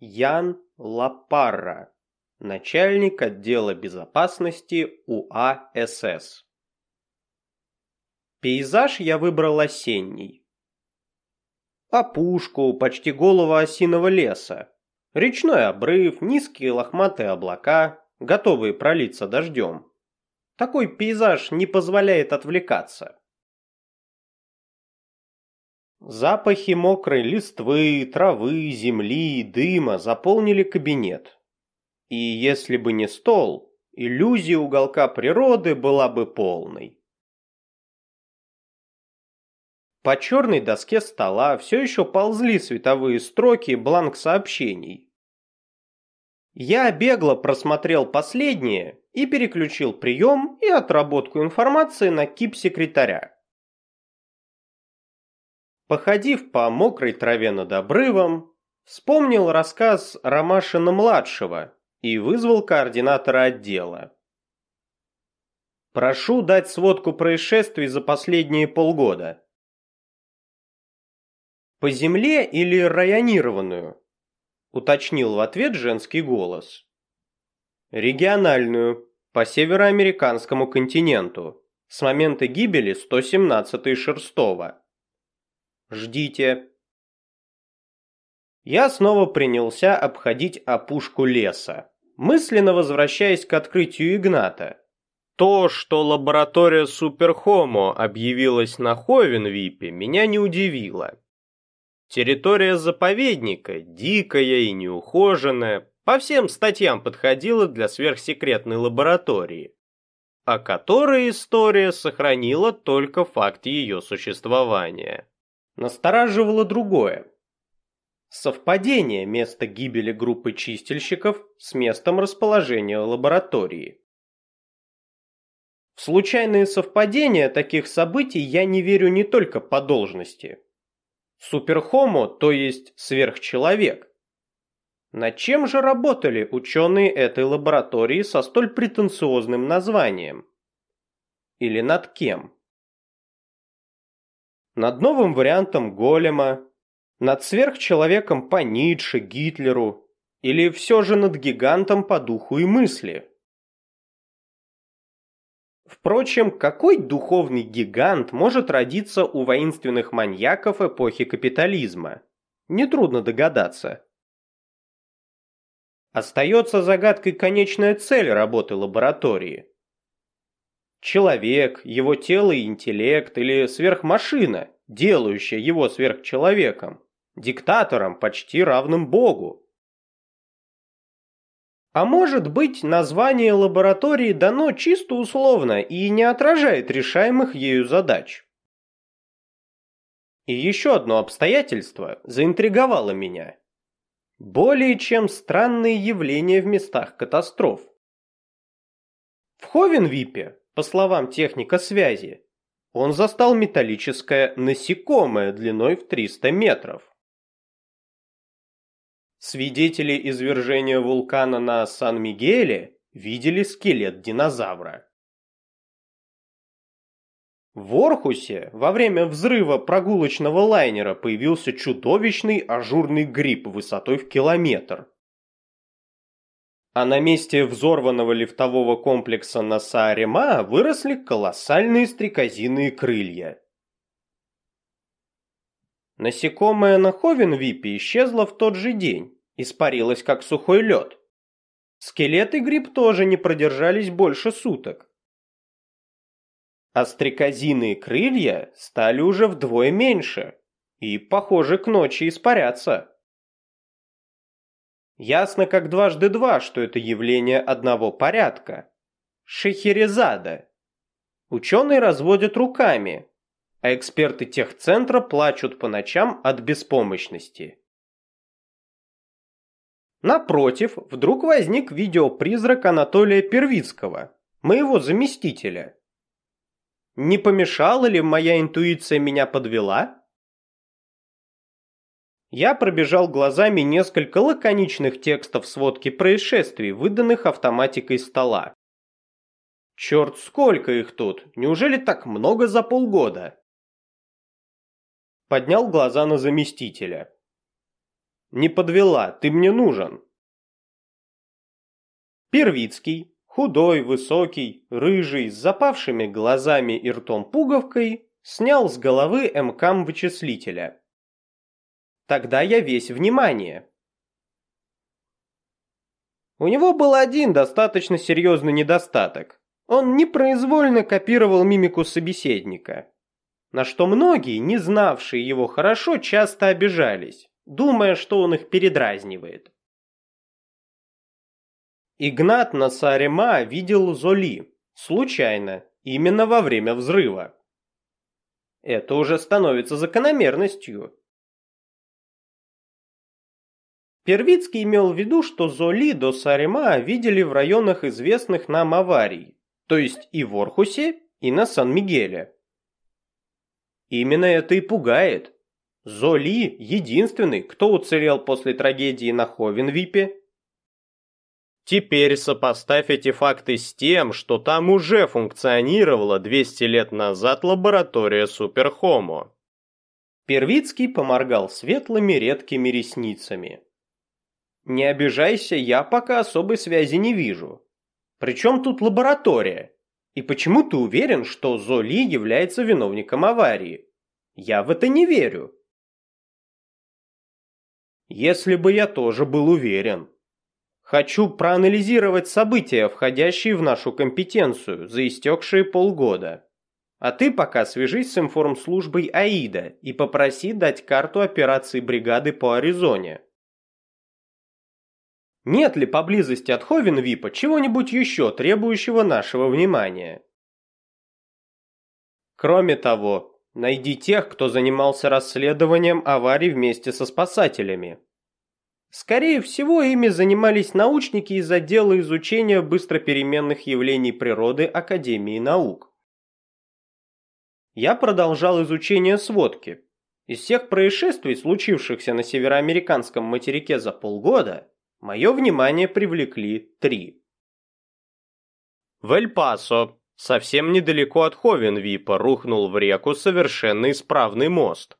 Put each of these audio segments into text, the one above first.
Ян Лапарра, начальник отдела безопасности УАСС. Пейзаж я выбрал осенний. Опушку, почти голову осиного леса, речной обрыв, низкие лохматые облака, готовые пролиться дождем. Такой пейзаж не позволяет отвлекаться. Запахи мокрой листвы, травы, земли, дыма заполнили кабинет. И если бы не стол, иллюзия уголка природы была бы полной. По черной доске стола все еще ползли световые строки бланк сообщений. Я бегло просмотрел последние и переключил прием и отработку информации на кип секретаря. Походив по мокрой траве над обрывом, вспомнил рассказ Ромашина-младшего и вызвал координатора отдела. Прошу дать сводку происшествий за последние полгода. По земле или районированную? Уточнил в ответ женский голос. Региональную, по североамериканскому континенту, с момента гибели 117-й Шерстова. Ждите. Я снова принялся обходить опушку леса, мысленно возвращаясь к открытию Игната. То, что лаборатория Суперхомо объявилась на Ховенвипе, меня не удивило. Территория заповедника, дикая и неухоженная, по всем статьям подходила для сверхсекретной лаборатории, о которой история сохранила только факт ее существования. Настораживало другое. Совпадение места гибели группы чистильщиков с местом расположения лаборатории. В случайные совпадения таких событий я не верю не только по должности. Суперхомо, то есть сверхчеловек. Над чем же работали ученые этой лаборатории со столь претенциозным названием? Или над кем? Над новым вариантом голема, над сверхчеловеком по Ницше, Гитлеру или все же над гигантом по духу и мысли. Впрочем, какой духовный гигант может родиться у воинственных маньяков эпохи капитализма? Нетрудно догадаться. Остается загадкой конечная цель работы лаборатории. Человек, его тело и интеллект или сверхмашина, делающая его сверхчеловеком, диктатором, почти равным Богу. А может быть, название лаборатории дано чисто условно и не отражает решаемых ею задач. И еще одно обстоятельство заинтриговало меня. Более чем странные явления в местах катастроф. В Ховенвипе по словам техника связи, он застал металлическое насекомое длиной в 300 метров. Свидетели извержения вулкана на Сан-Мигеле видели скелет динозавра. В Орхусе во время взрыва прогулочного лайнера появился чудовищный ажурный гриб высотой в километр а на месте взорванного лифтового комплекса на Саарема выросли колоссальные стрекозиные крылья. Насекомое на Ховенвипе исчезло в тот же день, испарилось как сухой лед. Скелет и гриб тоже не продержались больше суток. А стрекозиные крылья стали уже вдвое меньше и, похоже, к ночи испарятся. Ясно как дважды два, что это явление одного порядка. Шехерезада. Ученые разводят руками, а эксперты техцентра плачут по ночам от беспомощности. Напротив, вдруг возник видеопризрак Анатолия Первицкого, моего заместителя. Не помешала ли моя интуиция меня подвела? Я пробежал глазами несколько лаконичных текстов сводки происшествий, выданных автоматикой стола. Черт, сколько их тут! Неужели так много за полгода? Поднял глаза на заместителя. Не подвела, ты мне нужен. Первицкий, худой, высокий, рыжий, с запавшими глазами и ртом-пуговкой, снял с головы мкам вычислителя. Тогда я весь внимание. У него был один достаточно серьезный недостаток. Он непроизвольно копировал мимику собеседника. На что многие, не знавшие его хорошо, часто обижались, думая, что он их передразнивает. Игнат на Сарема видел Золи, случайно, именно во время взрыва. Это уже становится закономерностью. Первицкий имел в виду, что Золи до Сарема видели в районах известных нам аварий, то есть и в Орхусе, и на Сан-Мигеле. Именно это и пугает. Золи единственный, кто уцелел после трагедии на Ховенвипе. Теперь сопоставь эти факты с тем, что там уже функционировала 200 лет назад лаборатория Суперхомо. Первицкий поморгал светлыми редкими ресницами. Не обижайся, я пока особой связи не вижу. Причем тут лаборатория? И почему ты уверен, что Золи является виновником аварии? Я в это не верю. Если бы я тоже был уверен. Хочу проанализировать события, входящие в нашу компетенцию, за истекшие полгода. А ты пока свяжись с информслужбой АИДа и попроси дать карту операции бригады по Аризоне. Нет ли поблизости от Ховенвипа чего-нибудь еще требующего нашего внимания? Кроме того, найди тех, кто занимался расследованием аварий вместе со спасателями. Скорее всего, ими занимались научники из отдела изучения быстропеременных явлений природы Академии наук. Я продолжал изучение сводки. Из всех происшествий, случившихся на североамериканском материке за полгода, Мое внимание привлекли три. В Эль-Пасо, совсем недалеко от Ховенвипа, рухнул в реку совершенно исправный мост.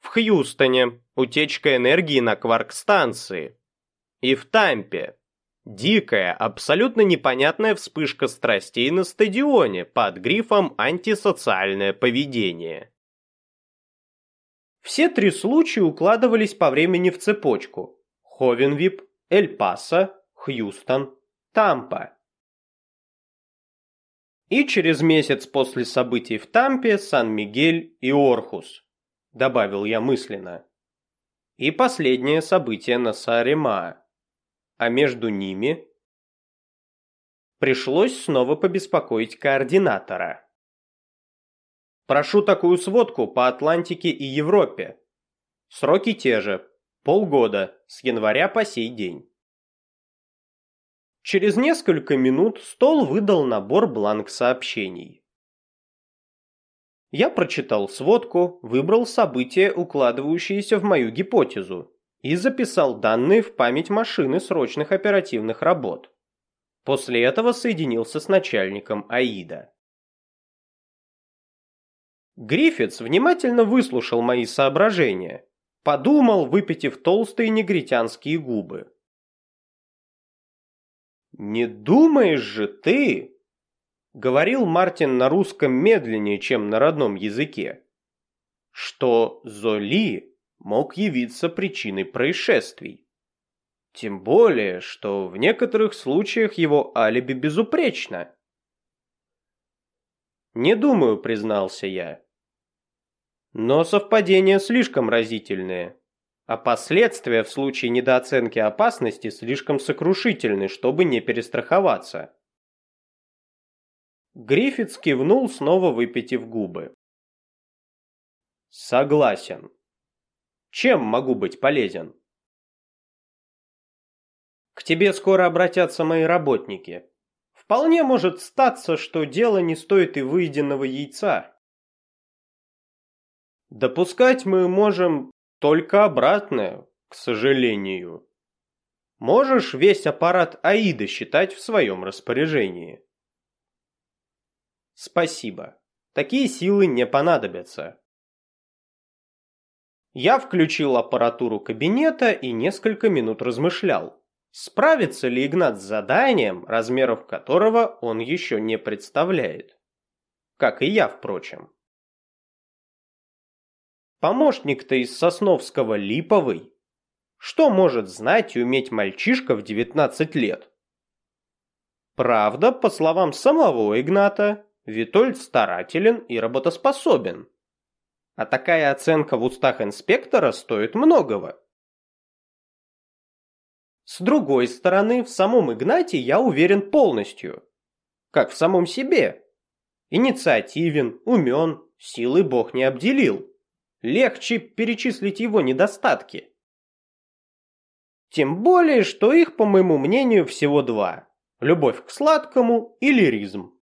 В Хьюстоне утечка энергии на кварк-станции. И в Тампе дикая, абсолютно непонятная вспышка страстей на стадионе под грифом «антисоциальное поведение». Все три случая укладывались по времени в цепочку. Ховенвип, Эль-Пасо, Хьюстон, Тампа. И через месяц после событий в Тампе Сан-Мигель и Орхус, добавил я мысленно. И последнее событие на Сарема. А между ними пришлось снова побеспокоить координатора. Прошу такую сводку по Атлантике и Европе. Сроки те же. Полгода, с января по сей день. Через несколько минут стол выдал набор бланк сообщений. Я прочитал сводку, выбрал события, укладывающиеся в мою гипотезу, и записал данные в память машины срочных оперативных работ. После этого соединился с начальником АИДа. Гриффитс внимательно выслушал мои соображения, подумал, выпитив толстые негритянские губы. «Не думаешь же ты?» — говорил Мартин на русском медленнее, чем на родном языке, что Золи мог явиться причиной происшествий. Тем более, что в некоторых случаях его алиби безупречно. «Не думаю», — признался я. Но совпадения слишком разительные, а последствия в случае недооценки опасности слишком сокрушительны, чтобы не перестраховаться. Гриффитс кивнул, снова выпитив губы. Согласен. Чем могу быть полезен? К тебе скоро обратятся мои работники. Вполне может статься, что дело не стоит и выеденного яйца. Допускать мы можем только обратное, к сожалению. Можешь весь аппарат Аида считать в своем распоряжении. Спасибо. Такие силы не понадобятся. Я включил аппаратуру кабинета и несколько минут размышлял, справится ли Игнат с заданием, размеров которого он еще не представляет. Как и я, впрочем. Помощник-то из Сосновского липовый. Что может знать и уметь мальчишка в 19 лет? Правда, по словам самого Игната, Витольд старателен и работоспособен. А такая оценка в устах инспектора стоит многого. С другой стороны, в самом Игнате я уверен полностью. Как в самом себе. Инициативен, умен, силы Бог не обделил. Легче перечислить его недостатки. Тем более, что их, по моему мнению, всего два. Любовь к сладкому и лиризм.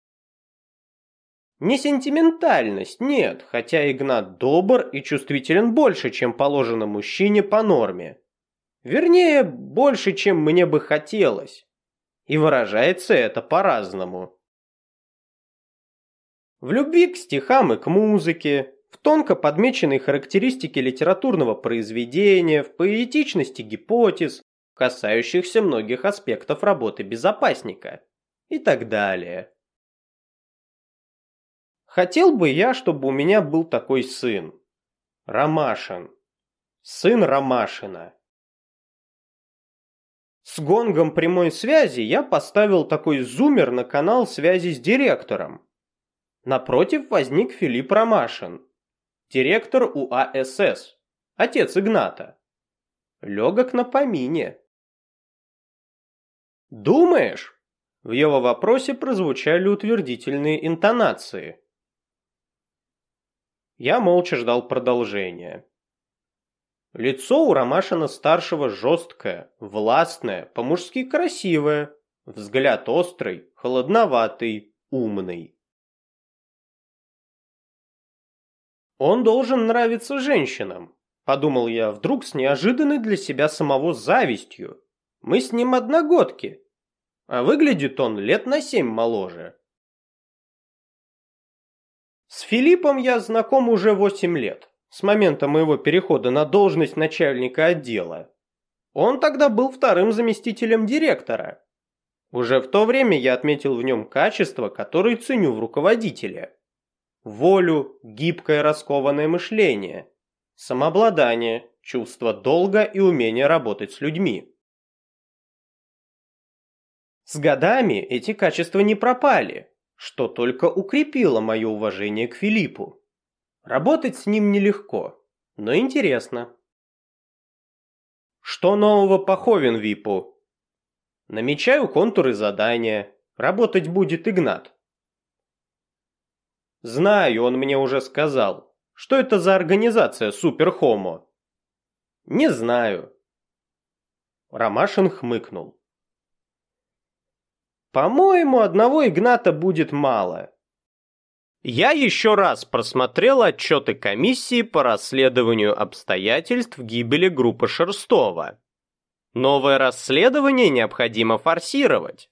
Не сентиментальность, нет, хотя Игнат добр и чувствителен больше, чем положено мужчине по норме. Вернее, больше, чем мне бы хотелось. И выражается это по-разному. В любви к стихам и к музыке, в тонко подмеченной характеристике литературного произведения, в поэтичности гипотез, касающихся многих аспектов работы безопасника и так далее. Хотел бы я, чтобы у меня был такой сын. Ромашин. Сын Ромашина. С гонгом прямой связи я поставил такой зумер на канал связи с директором. Напротив возник Филипп Ромашин, директор УАСС, отец Игната. Легок на помине. «Думаешь?» В его вопросе прозвучали утвердительные интонации. Я молча ждал продолжения. Лицо у Ромашина-старшего жесткое, властное, по-мужски красивое, взгляд острый, холодноватый, умный. Он должен нравиться женщинам, подумал я вдруг с неожиданной для себя самого завистью. Мы с ним одногодки, а выглядит он лет на семь моложе. С Филиппом я знаком уже 8 лет, с момента моего перехода на должность начальника отдела. Он тогда был вторым заместителем директора. Уже в то время я отметил в нем качества, которые ценю в руководителе. Волю, гибкое раскованное мышление, самообладание, чувство долга и умение работать с людьми. С годами эти качества не пропали, что только укрепило мое уважение к Филиппу. Работать с ним нелегко, но интересно. Что нового по Ховенвипу? Намечаю контуры задания. Работать будет Игнат. Знаю, он мне уже сказал. Что это за организация Суперхомо? Не знаю. Ромашин хмыкнул. По-моему, одного Игната будет мало. Я еще раз просмотрел отчеты комиссии по расследованию обстоятельств гибели группы Шерстова. Новое расследование необходимо форсировать.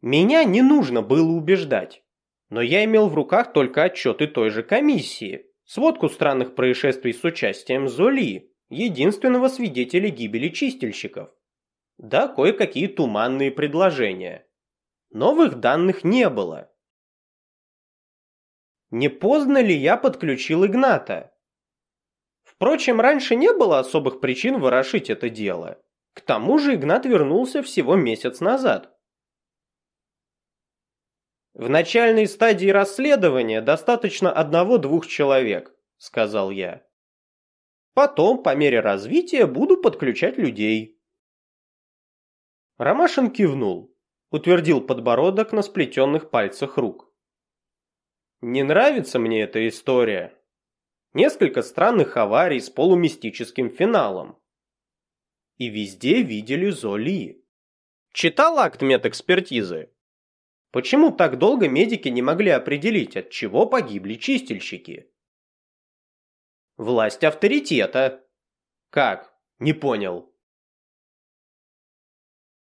Меня не нужно было убеждать, но я имел в руках только отчеты той же комиссии, сводку странных происшествий с участием Золи, единственного свидетеля гибели чистильщиков да кое-какие туманные предложения. Новых данных не было. Не поздно ли я подключил Игната? Впрочем, раньше не было особых причин ворошить это дело. К тому же Игнат вернулся всего месяц назад. В начальной стадии расследования достаточно одного-двух человек, сказал я. Потом, по мере развития, буду подключать людей. Ромашин кивнул, утвердил подбородок на сплетенных пальцах рук. Не нравится мне эта история. Несколько странных аварий с полумистическим финалом. И везде видели Золи. Читал акт медэкспертизы? Почему так долго медики не могли определить, от чего погибли чистильщики? Власть авторитета. Как? Не понял.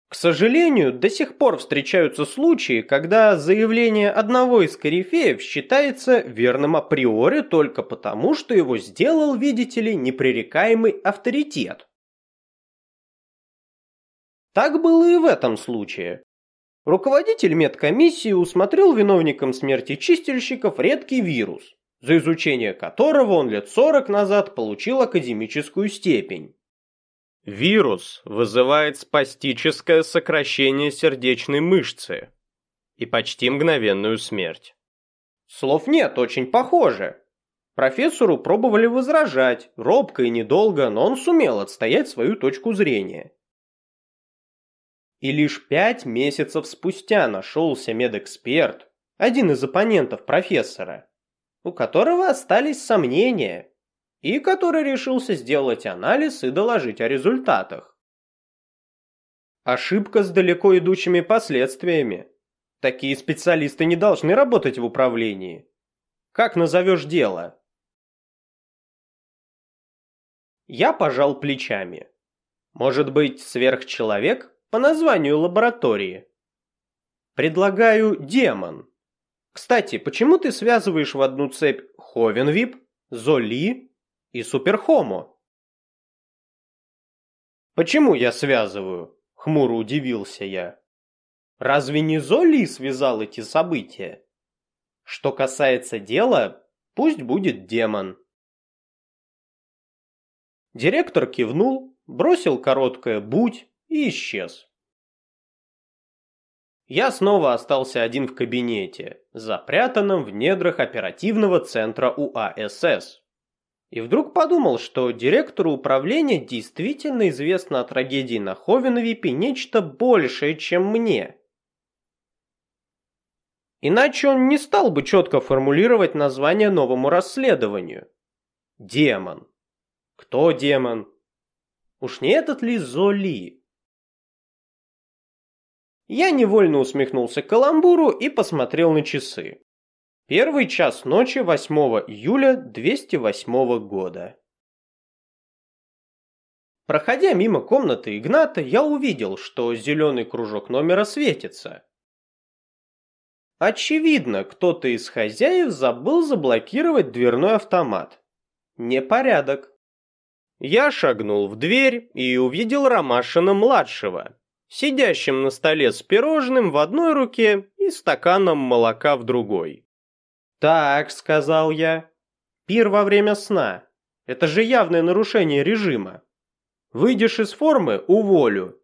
К сожалению, до сих пор встречаются случаи, когда заявление одного из корифеев считается верным априори только потому, что его сделал, видите ли, непререкаемый авторитет. Так было и в этом случае. Руководитель медкомиссии усмотрел виновником смерти чистильщиков редкий вирус, за изучение которого он лет 40 назад получил академическую степень. Вирус вызывает спастическое сокращение сердечной мышцы и почти мгновенную смерть. Слов нет, очень похоже. Профессору пробовали возражать, робко и недолго, но он сумел отстоять свою точку зрения. И лишь пять месяцев спустя нашелся медэксперт, один из оппонентов профессора, у которого остались сомнения, и который решился сделать анализ и доложить о результатах. Ошибка с далеко идущими последствиями. Такие специалисты не должны работать в управлении. Как назовешь дело? Я пожал плечами. Может быть, сверхчеловек по названию лаборатории? Предлагаю демон. Кстати, почему ты связываешь в одну цепь Ховенвип, Золи и Суперхомо. «Почему я связываю?» — хмуро удивился я. «Разве не Золи связал эти события? Что касается дела, пусть будет демон». Директор кивнул, бросил короткое «будь» и исчез. Я снова остался один в кабинете, запрятанном в недрах оперативного центра УАСС. И вдруг подумал, что директору управления действительно известно о трагедии на Ховеновипе нечто большее, чем мне. Иначе он не стал бы четко формулировать название новому расследованию. Демон. Кто демон? Уж не этот ли Золи? Я невольно усмехнулся каламбуру и посмотрел на часы. Первый час ночи 8 июля 208 года. Проходя мимо комнаты Игната, я увидел, что зеленый кружок номера светится. Очевидно, кто-то из хозяев забыл заблокировать дверной автомат. Непорядок. Я шагнул в дверь и увидел Ромашина-младшего, сидящим на столе с пирожным в одной руке и стаканом молока в другой. «Так», — сказал я, — «пир во время сна. Это же явное нарушение режима. Выйдешь из формы — уволю».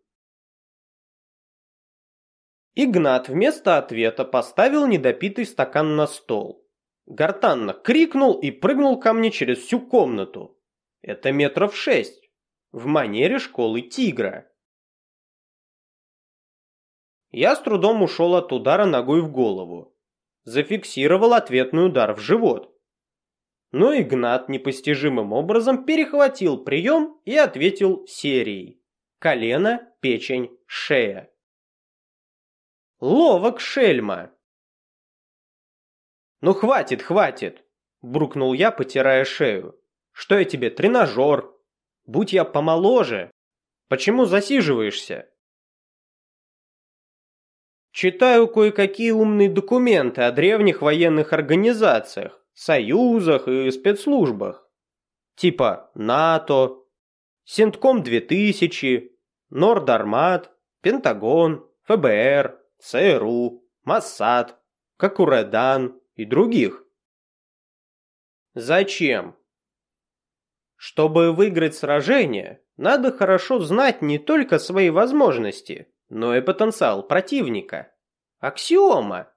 Игнат вместо ответа поставил недопитый стакан на стол. Гортанно крикнул и прыгнул ко мне через всю комнату. Это метров шесть. В манере школы тигра. Я с трудом ушел от удара ногой в голову зафиксировал ответный удар в живот. Но Игнат непостижимым образом перехватил прием и ответил серией. Колено, печень, шея. Ловок шельма. «Ну хватит, хватит!» – брукнул я, потирая шею. «Что я тебе, тренажер? Будь я помоложе! Почему засиживаешься?» Читаю кое-какие умные документы о древних военных организациях, союзах и спецслужбах. Типа НАТО, Синтком 2000, Нордармат, Пентагон, ФБР, ЦРУ, Моссад, Кокуредан и других. Зачем? Чтобы выиграть сражение, надо хорошо знать не только свои возможности, но и потенциал противника. Аксиома.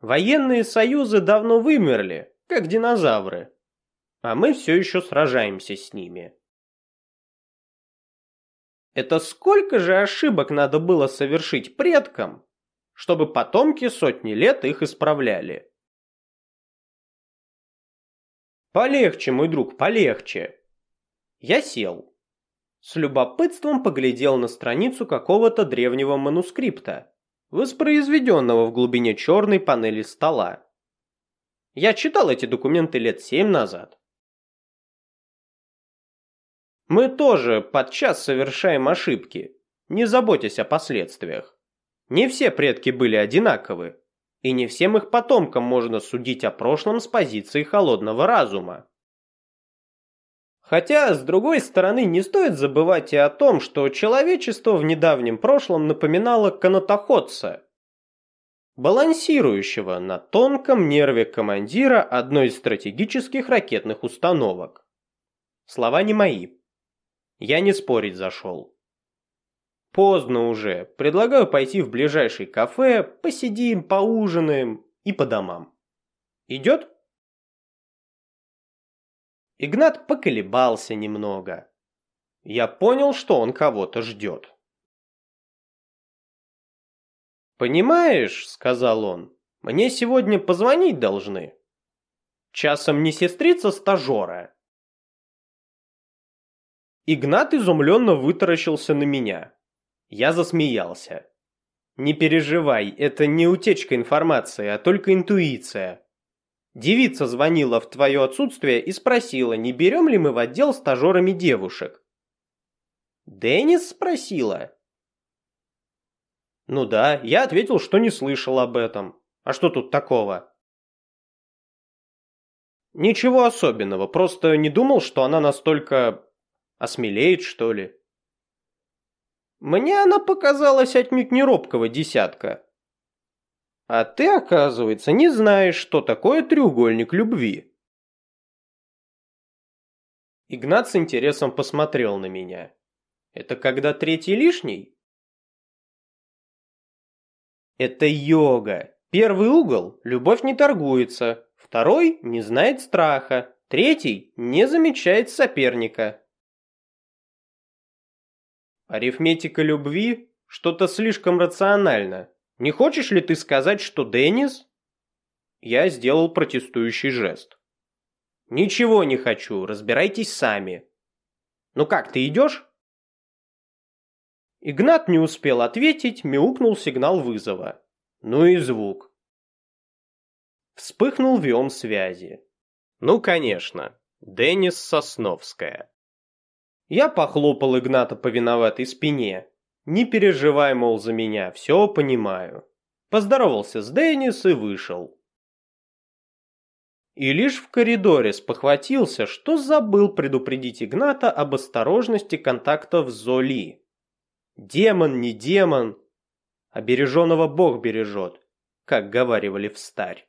Военные союзы давно вымерли, как динозавры, а мы все еще сражаемся с ними. Это сколько же ошибок надо было совершить предкам, чтобы потомки сотни лет их исправляли? Полегче, мой друг, полегче. Я сел с любопытством поглядел на страницу какого-то древнего манускрипта, воспроизведенного в глубине черной панели стола. Я читал эти документы лет семь назад. Мы тоже подчас совершаем ошибки, не заботясь о последствиях. Не все предки были одинаковы, и не всем их потомкам можно судить о прошлом с позиции холодного разума. Хотя, с другой стороны, не стоит забывать и о том, что человечество в недавнем прошлом напоминало канатоходца, балансирующего на тонком нерве командира одной из стратегических ракетных установок. Слова не мои. Я не спорить зашел. Поздно уже. Предлагаю пойти в ближайший кафе, посидим, поужинаем и по домам. Идет? Игнат поколебался немного. Я понял, что он кого-то ждет. «Понимаешь, — сказал он, — мне сегодня позвонить должны. Часом не сестрица-стажера». Игнат изумленно вытаращился на меня. Я засмеялся. «Не переживай, это не утечка информации, а только интуиция. Девица звонила в твое отсутствие и спросила, не берем ли мы в отдел стажерами девушек. Деннис спросила? Ну да, я ответил, что не слышал об этом. А что тут такого? Ничего особенного, просто не думал, что она настолько осмелеет, что ли. Мне она показалась отнюдь не робкого десятка. А ты, оказывается, не знаешь, что такое треугольник любви. Игнат с интересом посмотрел на меня. Это когда третий лишний? Это йога. Первый угол – любовь не торгуется. Второй – не знает страха. Третий – не замечает соперника. Арифметика любви – что-то слишком рационально. Не хочешь ли ты сказать, что Деннис?» Я сделал протестующий жест. «Ничего не хочу, разбирайтесь сами. Ну как, ты идешь?» Игнат не успел ответить, мяукнул сигнал вызова. Ну и звук. Вспыхнул виом связи. Ну, конечно, Деннис Сосновская. Я похлопал Игната по виноватой спине, не переживай, мол, за меня, все понимаю. Поздоровался с Деннис и вышел. И лишь в коридоре спохватился, что забыл предупредить Игната об осторожности контактов с Золи. Демон не демон, береженого Бог бережет, как говаривали в старь.